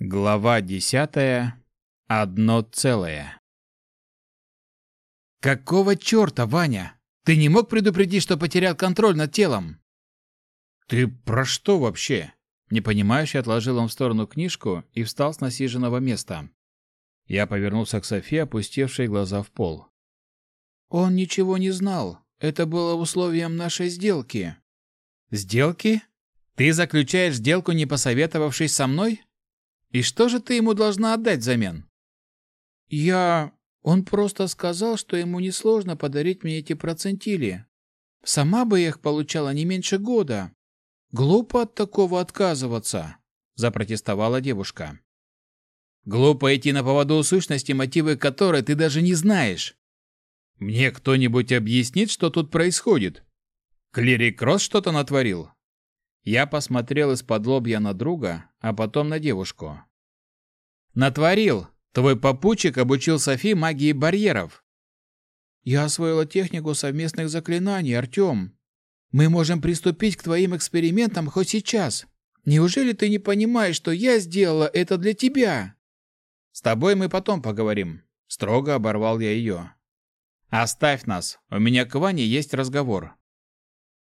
Глава десятая. Одно целое. Какого черта, Ваня? Ты не мог предупредить, что потерял контроль над телом? Ты про что вообще? Непонимающе отложил он в сторону книжку и встал с насиженного места. Я повернулся к Софии, опустившей глаза в пол. Он ничего не знал. Это было условием нашей сделки. Сделки? Ты заключаешь сделку, не посоветовавшись со мной? И что же ты ему должна отдать взамен? Я... Он просто сказал, что ему несложно подарить мне эти процентили. Сама бы я их получала не меньше года. Глупо от такого отказываться, запротестовала девушка. Глупо идти на поводу у сущности, мотивы которой ты даже не знаешь. Мне кто-нибудь объяснит, что тут происходит? Клирик Кросс что-то натворил? Я посмотрел из-под лобья на друга, а потом на девушку. «Натворил! Твой попутчик обучил Софи магии барьеров!» «Я освоила технику совместных заклинаний, Артем. Мы можем приступить к твоим экспериментам хоть сейчас. Неужели ты не понимаешь, что я сделала это для тебя?» «С тобой мы потом поговорим», — строго оборвал я ее. «Оставь нас, у меня к Ване есть разговор».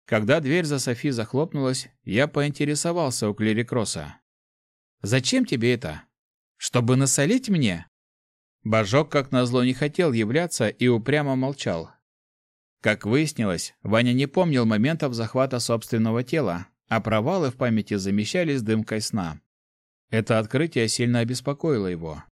Когда дверь за Софи захлопнулась, я поинтересовался у Клирикроса. «Зачем тебе это? Чтобы насолить мне?» Божок, как назло, не хотел являться и упрямо молчал. Как выяснилось, Ваня не помнил моментов захвата собственного тела, а провалы в памяти замещались дымкой сна. Это открытие сильно обеспокоило его.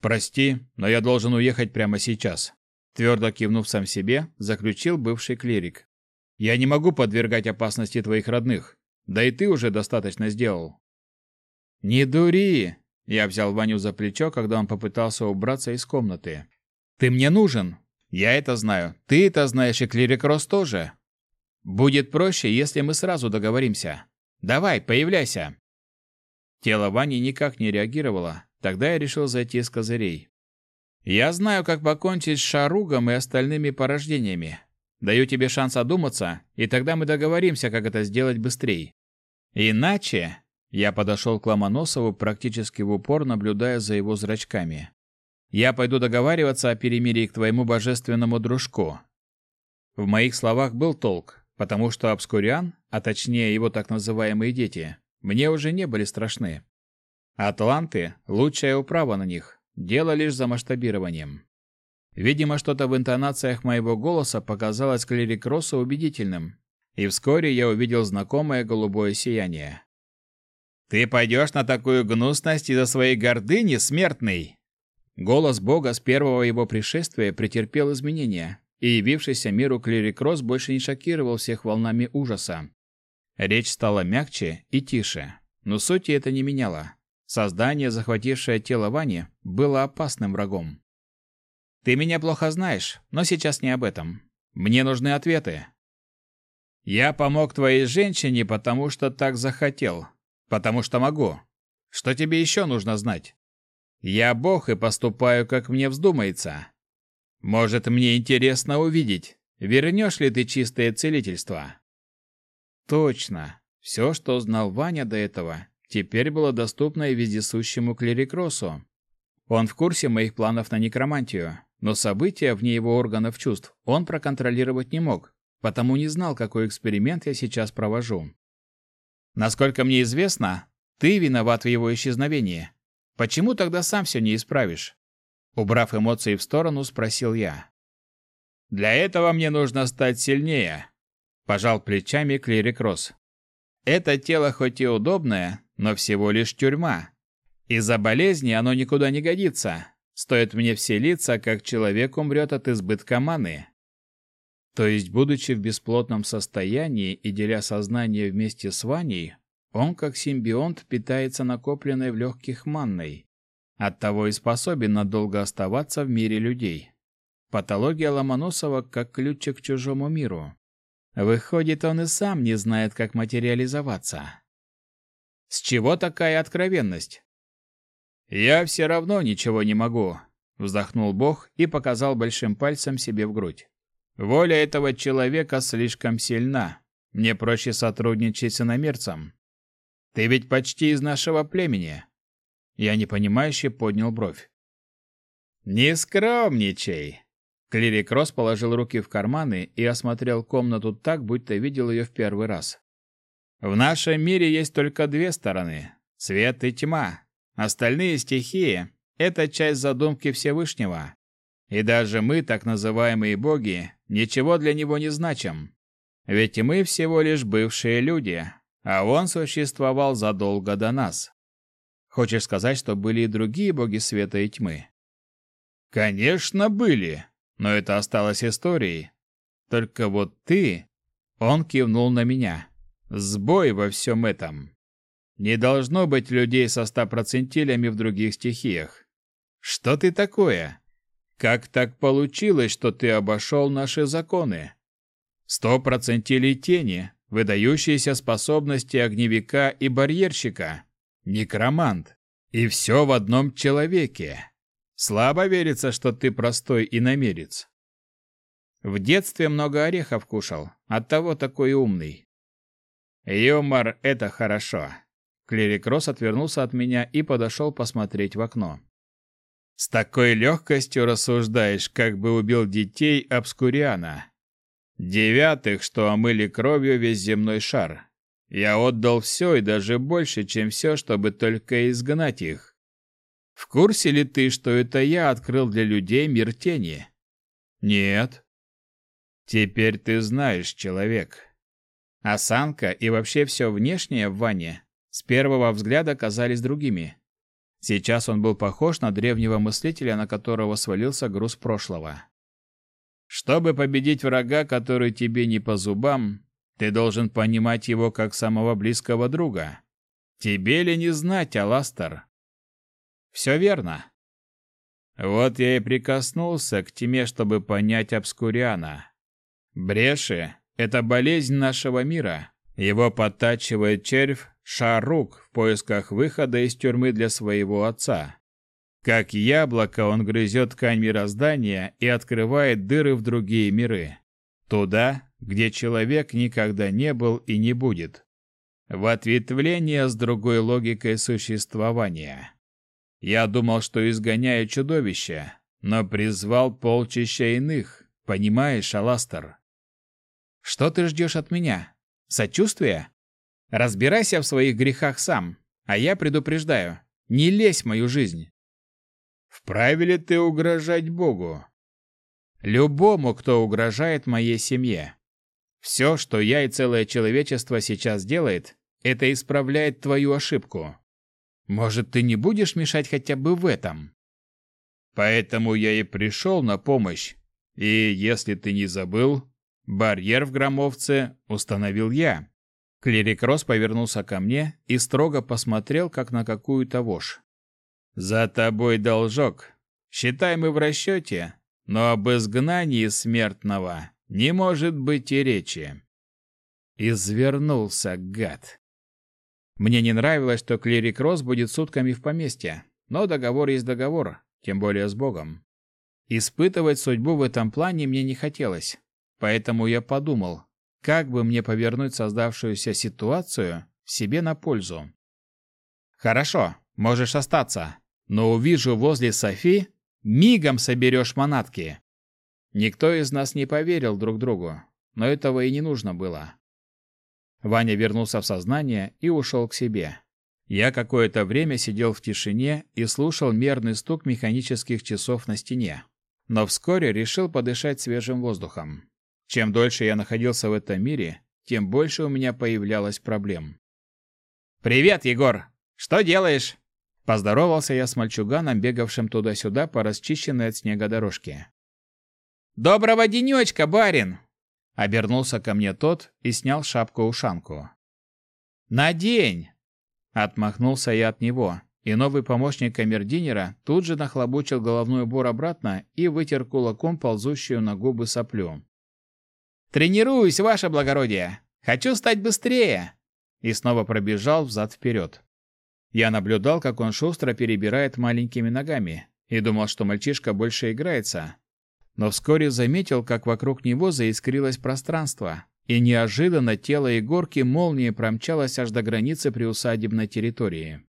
«Прости, но я должен уехать прямо сейчас», твердо кивнув сам себе, заключил бывший клирик. Я не могу подвергать опасности твоих родных. Да и ты уже достаточно сделал. Не дури, я взял Ваню за плечо, когда он попытался убраться из комнаты. Ты мне нужен. Я это знаю. Ты это знаешь, и Клирик Рос тоже. Будет проще, если мы сразу договоримся. Давай, появляйся. Тело Вани никак не реагировало. Тогда я решил зайти с козырей. Я знаю, как покончить с Шаругом и остальными порождениями. Даю тебе шанс одуматься, и тогда мы договоримся, как это сделать быстрее. Иначе я подошел к Ломоносову практически в упор, наблюдая за его зрачками. Я пойду договариваться о перемирии к твоему божественному дружку. В моих словах был толк, потому что Обскуриан, а точнее его так называемые дети, мне уже не были страшны. Атланты – лучшая управа на них, дело лишь за масштабированием. Видимо, что-то в интонациях моего голоса показалось клирик Росса убедительным, и вскоре я увидел знакомое голубое сияние. «Ты пойдешь на такую гнусность из-за своей гордыни, смертный?» Голос Бога с первого его пришествия претерпел изменения, и явившийся миру клирик Росс больше не шокировал всех волнами ужаса. Речь стала мягче и тише, но сути это не меняло. Создание, захватившее тело Вани, было опасным врагом. Ты меня плохо знаешь, но сейчас не об этом. Мне нужны ответы. Я помог твоей женщине, потому что так захотел, потому что могу. Что тебе еще нужно знать? Я Бог и поступаю, как мне вздумается. Может, мне интересно увидеть, вернешь ли ты чистое целительство? Точно. Все, что знал Ваня до этого, теперь было доступно и вездесущему клерикросу. Он в курсе моих планов на некромантию, но события вне его органов чувств он проконтролировать не мог, потому не знал, какой эксперимент я сейчас провожу. Насколько мне известно, ты виноват в его исчезновении. Почему тогда сам все не исправишь? Убрав эмоции в сторону, спросил я. Для этого мне нужно стать сильнее, пожал плечами клирик Росс. Это тело хоть и удобное, но всего лишь тюрьма. Из-за болезни оно никуда не годится, Стоит мне вселиться, как человек умрет от избытка маны. То есть, будучи в бесплотном состоянии и деля сознание вместе с Ваней, он, как симбионт, питается накопленной в легких манной. Оттого и способен надолго оставаться в мире людей. Патология Ломоносова как ключик к чужому миру. Выходит, он и сам не знает, как материализоваться. С чего такая откровенность? «Я все равно ничего не могу», — вздохнул Бог и показал большим пальцем себе в грудь. «Воля этого человека слишком сильна. Мне проще сотрудничать с иномерцем. Ты ведь почти из нашего племени. Я непонимающе поднял бровь. «Не скромничай!» Клирик Рос положил руки в карманы и осмотрел комнату так, будто видел ее в первый раз. «В нашем мире есть только две стороны — свет и тьма. Остальные стихии — это часть задумки Всевышнего. И даже мы, так называемые боги, ничего для него не значим. Ведь мы всего лишь бывшие люди, а он существовал задолго до нас. Хочешь сказать, что были и другие боги света и тьмы? Конечно, были, но это осталось историей. Только вот ты... Он кивнул на меня. Сбой во всем этом. Не должно быть людей со стопроцентилями в других стихиях. Что ты такое? Как так получилось, что ты обошел наши законы? Сто тени, выдающиеся способности огневика и барьерщика, некромант. И все в одном человеке. Слабо верится, что ты простой иномерец. В детстве много орехов кушал, оттого такой умный. Юмор — это хорошо. Клирик Росс отвернулся от меня и подошел посмотреть в окно. С такой легкостью рассуждаешь, как бы убил детей Обскуриана. Девятых, что омыли кровью весь земной шар. Я отдал все и даже больше, чем все, чтобы только изгнать их. В курсе ли ты, что это я открыл для людей мир тени? Нет. Теперь ты знаешь, человек. Осанка и вообще все внешнее в Ване с первого взгляда казались другими. Сейчас он был похож на древнего мыслителя, на которого свалился груз прошлого. Чтобы победить врага, который тебе не по зубам, ты должен понимать его как самого близкого друга. Тебе ли не знать, Аластер? Все верно. Вот я и прикоснулся к тьме, чтобы понять Обскуриана. Бреши — это болезнь нашего мира. Его подтачивает червь, Шарук в поисках выхода из тюрьмы для своего отца. Как яблоко он грызет ткань мироздания и открывает дыры в другие миры. Туда, где человек никогда не был и не будет. В ответвление с другой логикой существования. Я думал, что изгоняю чудовище, но призвал полчища иных, понимаешь, Аластер? Что ты ждешь от меня? Сочувствия? Разбирайся в своих грехах сам, а я предупреждаю, не лезь в мою жизнь. Вправе ли ты угрожать Богу? Любому, кто угрожает моей семье. Все, что я и целое человечество сейчас делает, это исправляет твою ошибку. Может, ты не будешь мешать хотя бы в этом? Поэтому я и пришел на помощь. И, если ты не забыл, барьер в Громовце установил я. Клирик Рос повернулся ко мне и строго посмотрел, как на какую-то вошь. «За тобой должок. Считай, мы в расчете, но об изгнании смертного не может быть и речи». Извернулся, гад. Мне не нравилось, что клирик Рос будет сутками в поместье, но договор есть договор, тем более с Богом. Испытывать судьбу в этом плане мне не хотелось, поэтому я подумал, как бы мне повернуть создавшуюся ситуацию себе на пользу. Хорошо, можешь остаться, но увижу возле Софи, мигом соберешь манатки. Никто из нас не поверил друг другу, но этого и не нужно было. Ваня вернулся в сознание и ушел к себе. Я какое-то время сидел в тишине и слушал мерный стук механических часов на стене, но вскоре решил подышать свежим воздухом. Чем дольше я находился в этом мире, тем больше у меня появлялось проблем. «Привет, Егор! Что делаешь?» Поздоровался я с мальчуганом, бегавшим туда-сюда по расчищенной от снега дорожке. «Доброго денечка, барин!» Обернулся ко мне тот и снял шапку-ушанку. «Надень!» Отмахнулся я от него, и новый помощник камердинера тут же нахлобучил головной убор обратно и вытер кулаком ползущую на губы соплю. «Тренируюсь, ваше благородие! Хочу стать быстрее!» И снова пробежал взад-вперед. Я наблюдал, как он шустро перебирает маленькими ногами, и думал, что мальчишка больше играется. Но вскоре заметил, как вокруг него заискрилось пространство, и неожиданно тело Егорки молнией промчалось аж до границы приусадебной территории.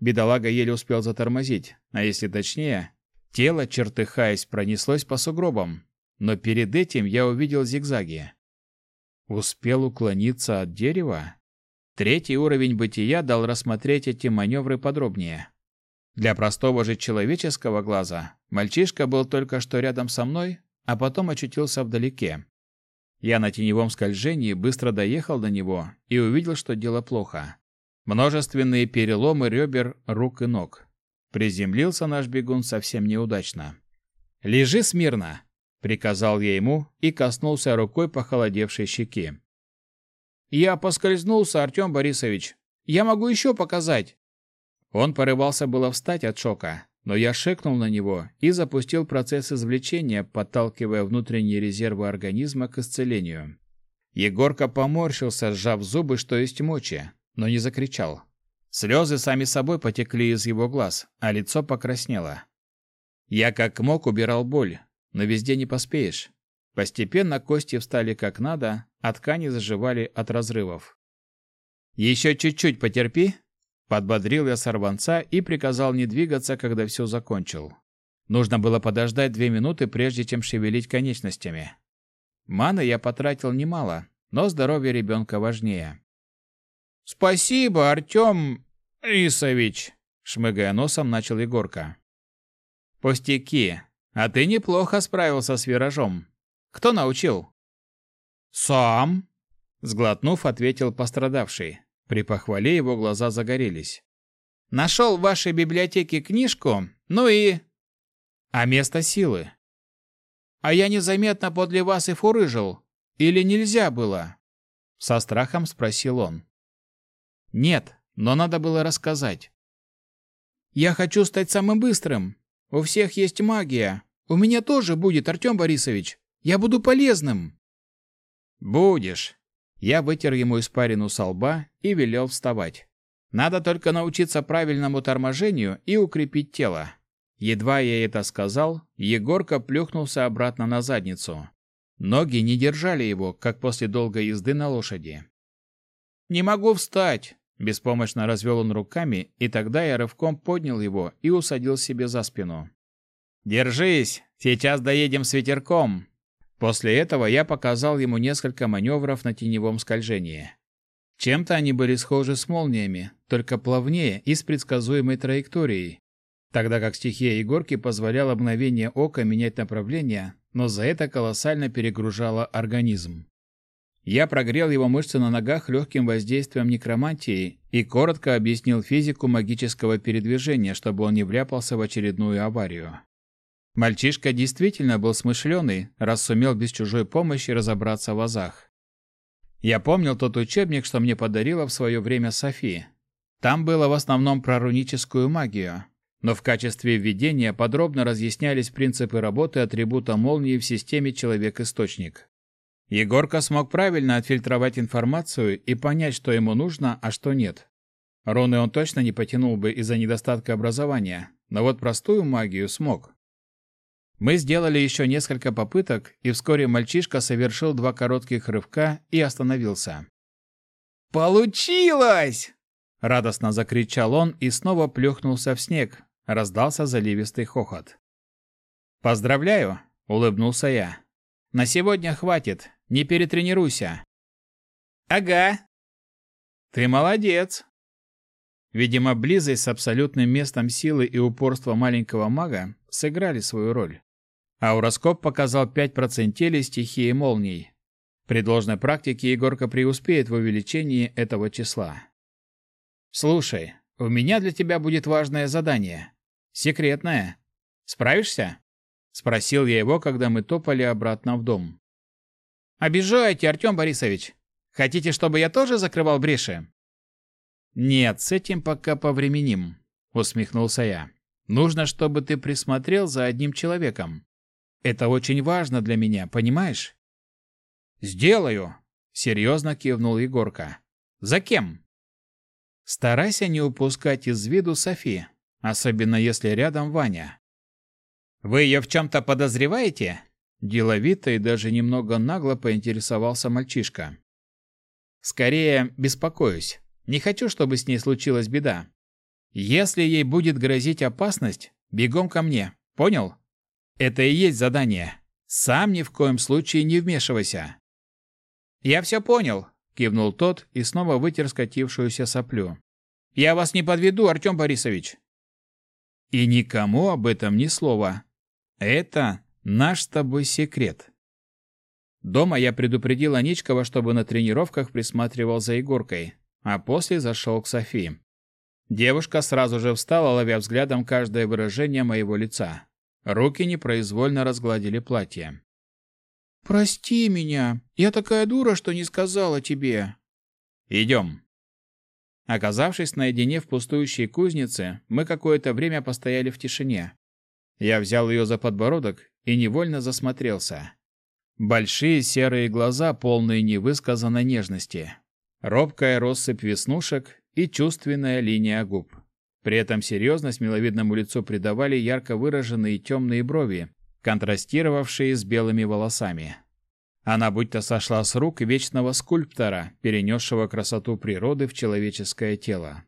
Бедолага еле успел затормозить, а если точнее, тело, чертыхаясь, пронеслось по сугробам, но перед этим я увидел зигзаги. Успел уклониться от дерева? Третий уровень бытия дал рассмотреть эти маневры подробнее. Для простого же человеческого глаза мальчишка был только что рядом со мной, а потом очутился вдалеке. Я на теневом скольжении быстро доехал до него и увидел, что дело плохо. Множественные переломы ребер, рук и ног. Приземлился наш бегун совсем неудачно. «Лежи смирно!» — приказал я ему и коснулся рукой похолодевшей щеки. «Я поскользнулся, Артем Борисович. Я могу еще показать!» Он порывался было встать от шока, но я шикнул на него и запустил процесс извлечения, подталкивая внутренние резервы организма к исцелению. Егорка поморщился, сжав зубы, что есть мочи, но не закричал. Слезы сами собой потекли из его глаз, а лицо покраснело. Я как мог убирал боль, но везде не поспеешь. Постепенно кости встали как надо, а ткани заживали от разрывов. «Еще чуть-чуть потерпи», Подбодрил я сорванца и приказал не двигаться, когда все закончил. Нужно было подождать две минуты, прежде чем шевелить конечностями. Маны я потратил немало, но здоровье ребенка важнее. «Спасибо, Артем Рисович!» — шмыгая носом, начал Егорка. «Пустяки. А ты неплохо справился с виражом. Кто научил?» «Сам!» — сглотнув, ответил пострадавший. При похвале его глаза загорелись. «Нашел в вашей библиотеке книжку, ну и...» «А место силы?» «А я незаметно подле вас и фурыжил. Или нельзя было?» Со страхом спросил он. «Нет, но надо было рассказать». «Я хочу стать самым быстрым. У всех есть магия. У меня тоже будет, Артем Борисович. Я буду полезным». «Будешь. Я вытер ему испарину со лба и велел вставать. Надо только научиться правильному торможению и укрепить тело. Едва я это сказал, Егорка плюхнулся обратно на задницу. Ноги не держали его, как после долгой езды на лошади. «Не могу встать!» Беспомощно развел он руками, и тогда я рывком поднял его и усадил себе за спину. «Держись! Сейчас доедем с ветерком!» После этого я показал ему несколько маневров на теневом скольжении. Чем-то они были схожи с молниями, только плавнее и с предсказуемой траекторией, тогда как стихия Егорки позволяла мгновение ока менять направление, но за это колоссально перегружала организм. Я прогрел его мышцы на ногах легким воздействием некромантии и коротко объяснил физику магического передвижения, чтобы он не вляпался в очередную аварию. Мальчишка действительно был смышленый, раз сумел без чужой помощи разобраться в азах. Я помнил тот учебник, что мне подарила в свое время Софи. Там было в основном про руническую магию, но в качестве введения подробно разъяснялись принципы работы атрибута молнии в системе Человек-Источник. Егорка смог правильно отфильтровать информацию и понять, что ему нужно, а что нет. Руны он точно не потянул бы из-за недостатка образования, но вот простую магию смог. Мы сделали еще несколько попыток, и вскоре мальчишка совершил два коротких рывка и остановился. «Получилось!» — радостно закричал он и снова плюхнулся в снег. Раздался заливистый хохот. «Поздравляю!» — улыбнулся я. «На сегодня хватит, не перетренируйся». «Ага». «Ты молодец!» Видимо, близость с абсолютным местом силы и упорства маленького мага сыграли свою роль. Ауроскоп показал 5% стихии молний. При должной практике Егорка преуспеет в увеличении этого числа. Слушай, у меня для тебя будет важное задание. Секретное. Справишься? Спросил я его, когда мы топали обратно в дом. Обижаете, Артем Борисович. Хотите, чтобы я тоже закрывал бреши? Нет, с этим пока повременим, усмехнулся я. Нужно, чтобы ты присмотрел за одним человеком. Это очень важно для меня, понимаешь? Сделаю, серьезно кивнул Егорка. За кем? Старайся не упускать из виду Софи, особенно если рядом Ваня. Вы ее в чем-то подозреваете? Деловито и даже немного нагло поинтересовался мальчишка. Скорее, беспокоюсь. Не хочу, чтобы с ней случилась беда. Если ей будет грозить опасность, бегом ко мне. Понял? Это и есть задание. Сам ни в коем случае не вмешивайся. Я все понял, кивнул тот и снова вытер скатившуюся соплю. Я вас не подведу, Артем Борисович. И никому об этом ни слова. Это наш с тобой секрет. Дома я предупредил Аничкова, чтобы на тренировках присматривал за Егоркой, а после зашел к Софии. Девушка сразу же встала, ловя взглядом каждое выражение моего лица. Руки непроизвольно разгладили платье. «Прости меня. Я такая дура, что не сказала тебе». «Идем». Оказавшись наедине в пустующей кузнице, мы какое-то время постояли в тишине. Я взял ее за подбородок и невольно засмотрелся. Большие серые глаза, полные невысказанной нежности. Робкая россыпь веснушек и чувственная линия губ. При этом серьезность миловидному лицу придавали ярко выраженные темные брови, контрастировавшие с белыми волосами. Она будто сошла с рук вечного скульптора, перенесшего красоту природы в человеческое тело.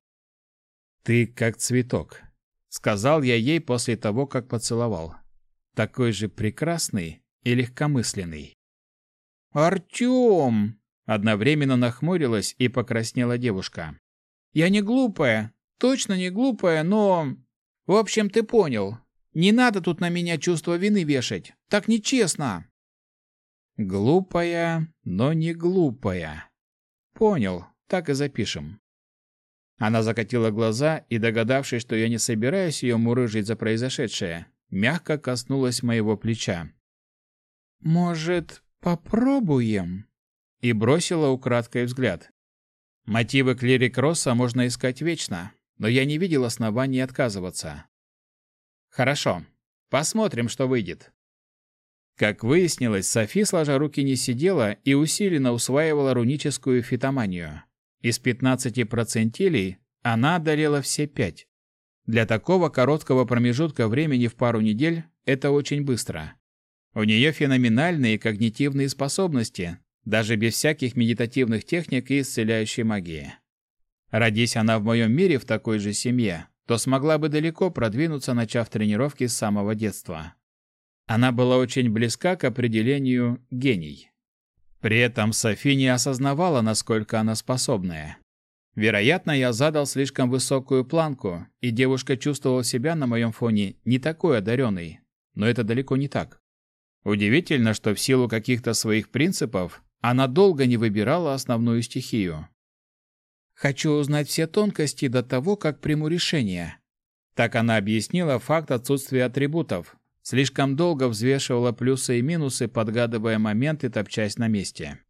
«Ты как цветок», — сказал я ей после того, как поцеловал. «Такой же прекрасный, и легкомысленный. «Артем!» — одновременно нахмурилась и покраснела девушка. «Я не глупая, точно не глупая, но... В общем, ты понял. Не надо тут на меня чувство вины вешать. Так нечестно». «Глупая, но не глупая». «Понял, так и запишем». Она закатила глаза и, догадавшись, что я не собираюсь ее мурыжить за произошедшее, мягко коснулась моего плеча. «Может, попробуем?» И бросила украдкой взгляд. Мотивы клирик Росса можно искать вечно, но я не видел оснований отказываться. Хорошо, посмотрим, что выйдет. Как выяснилось, Софи, сложа руки, не сидела и усиленно усваивала руническую фитоманию. Из 15 процентилей она одолела все пять. Для такого короткого промежутка времени в пару недель это очень быстро. У нее феноменальные когнитивные способности, даже без всяких медитативных техник и исцеляющей магии. Родись она в моем мире в такой же семье, то смогла бы далеко продвинуться, начав тренировки с самого детства. Она была очень близка к определению «гений». При этом Софи не осознавала, насколько она способная. Вероятно, я задал слишком высокую планку, и девушка чувствовала себя на моем фоне не такой одаренной. Но это далеко не так. Удивительно, что в силу каких-то своих принципов она долго не выбирала основную стихию. «Хочу узнать все тонкости до того, как приму решение». Так она объяснила факт отсутствия атрибутов, слишком долго взвешивала плюсы и минусы, подгадывая моменты, топчась на месте.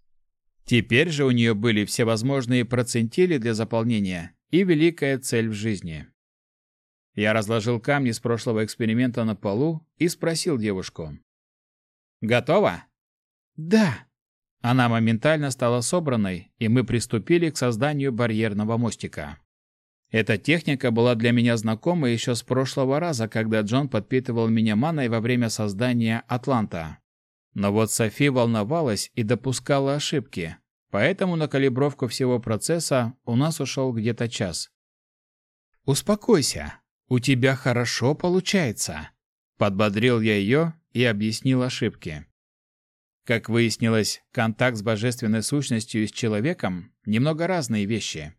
Теперь же у нее были всевозможные процентили для заполнения и великая цель в жизни. Я разложил камни с прошлого эксперимента на полу и спросил девушку. Готова? Да. Она моментально стала собранной, и мы приступили к созданию барьерного мостика. Эта техника была для меня знакома еще с прошлого раза, когда Джон подпитывал меня маной во время создания Атланта. Но вот Софи волновалась и допускала ошибки, поэтому на калибровку всего процесса у нас ушел где-то час. «Успокойся, у тебя хорошо получается», — подбодрил я ее, и объяснил ошибки. Как выяснилось, контакт с божественной сущностью и с человеком – немного разные вещи.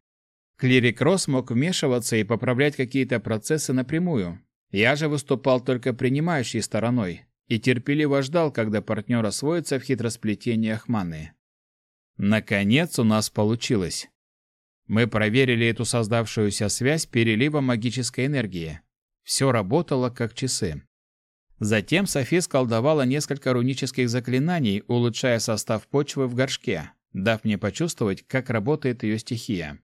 Клирик Росс мог вмешиваться и поправлять какие-то процессы напрямую. Я же выступал только принимающей стороной и терпеливо ждал, когда партнер освоится в хитросплетениях маны. Наконец у нас получилось. Мы проверили эту создавшуюся связь переливом магической энергии. Все работало как часы. Затем Софи сколдовала несколько рунических заклинаний, улучшая состав почвы в горшке, дав мне почувствовать, как работает ее стихия.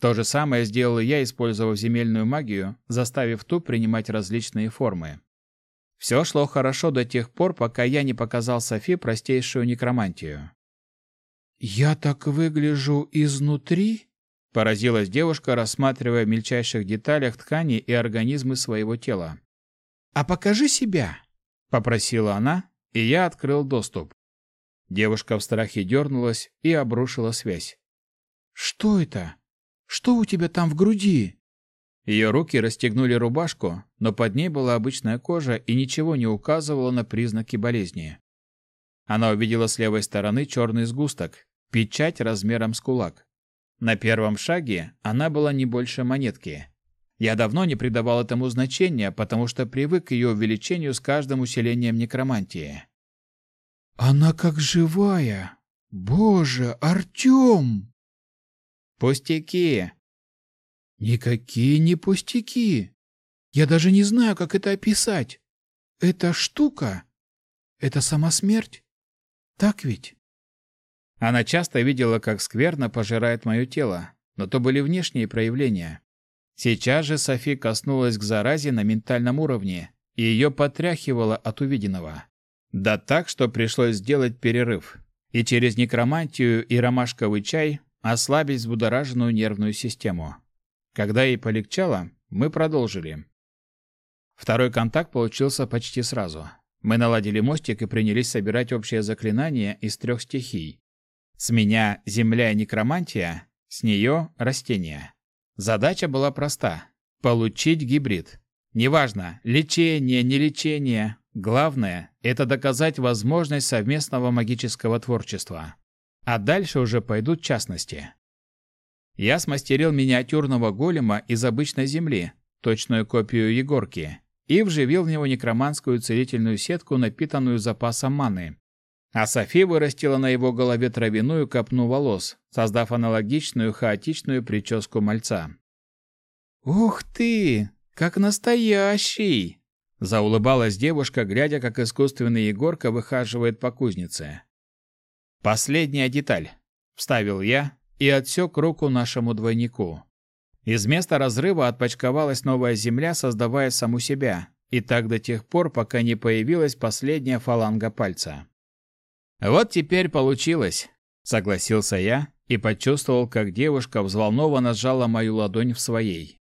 То же самое сделал я, использовав земельную магию, заставив ту принимать различные формы. Все шло хорошо до тех пор, пока я не показал Софи простейшую некромантию. «Я так выгляжу изнутри?» – поразилась девушка, рассматривая в мельчайших деталях ткани и организмы своего тела. «А покажи себя!» — попросила она, и я открыл доступ. Девушка в страхе дернулась и обрушила связь. «Что это? Что у тебя там в груди?» Ее руки расстегнули рубашку, но под ней была обычная кожа и ничего не указывало на признаки болезни. Она увидела с левой стороны черный сгусток, печать размером с кулак. На первом шаге она была не больше монетки. Я давно не придавал этому значения, потому что привык к ее увеличению с каждым усилением некромантии. «Она как живая! Боже, Артем!» «Пустяки!» Никакие не пустяки. Я даже не знаю, как это описать. Эта штука — это сама смерть. Так ведь? Она часто видела, как скверно пожирает мое тело, но то были внешние проявления. Сейчас же Софи коснулась к заразе на ментальном уровне, и ее потряхивало от увиденного. Да так, что пришлось сделать перерыв. И через некромантию и ромашковый чай ослабить взбудораженную нервную систему. Когда ей полегчало, мы продолжили. Второй контакт получился почти сразу. Мы наладили мостик и принялись собирать общее заклинание из трех стихий. С меня земля и некромантия, с нее растения. Задача была проста – получить гибрид. Неважно, лечение, не лечение. Главное – это доказать возможность совместного магического творчества. А дальше уже пойдут частности. Я смастерил миниатюрного голема из обычной земли, точную копию Егорки, и вживил в него некроманскую целительную сетку, напитанную запасом маны. А Софи вырастила на его голове травяную копну волос, создав аналогичную хаотичную прическу мальца. «Ух ты! Как настоящий!» Заулыбалась девушка, глядя, как искусственный Егорка выхаживает по кузнице. «Последняя деталь», — вставил я, и отсек руку нашему двойнику. Из места разрыва отпочковалась новая земля, создавая саму себя, и так до тех пор, пока не появилась последняя фаланга пальца. «Вот теперь получилось», — согласился я и почувствовал, как девушка взволнованно сжала мою ладонь в своей.